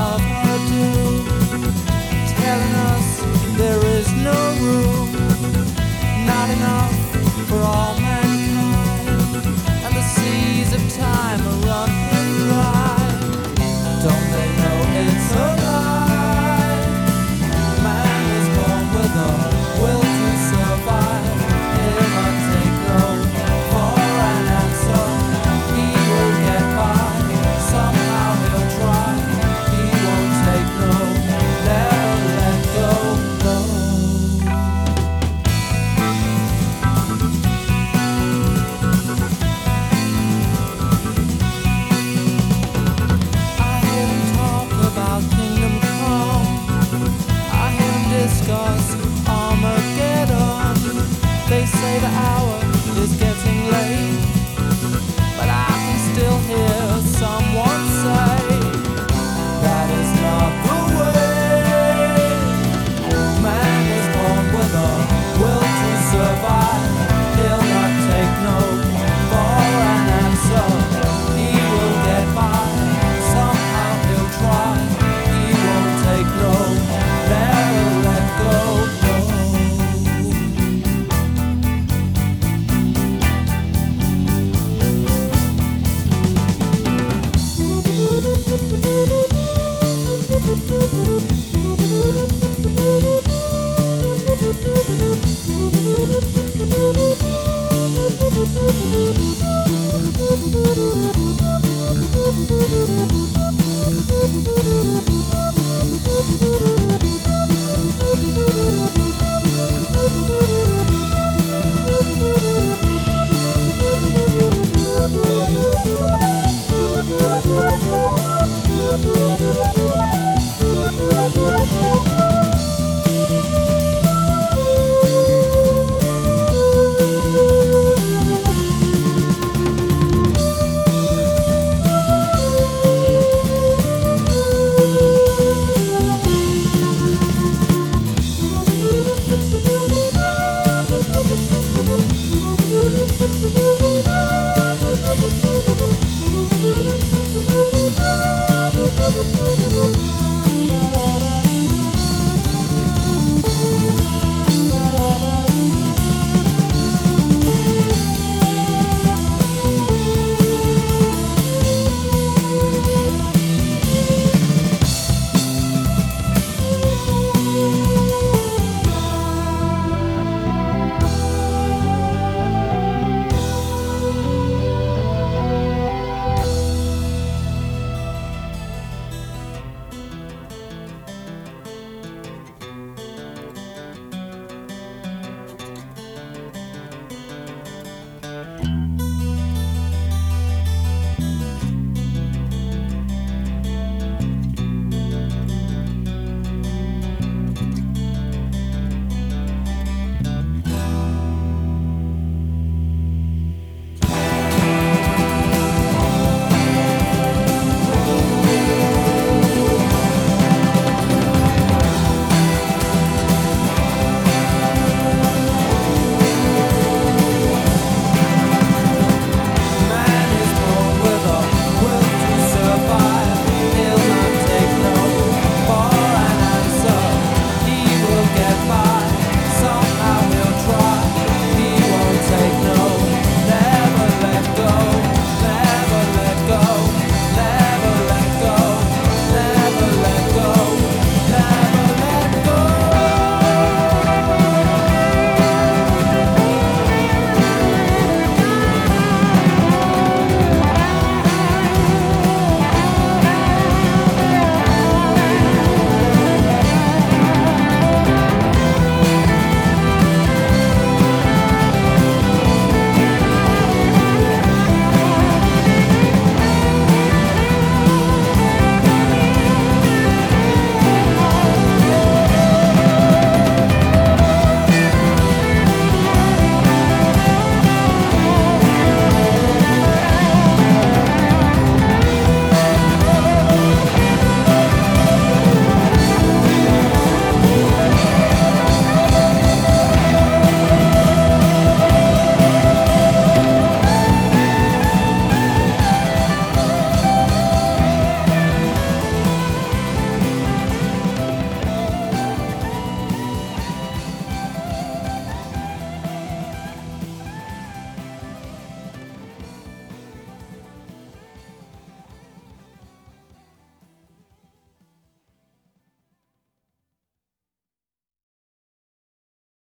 of her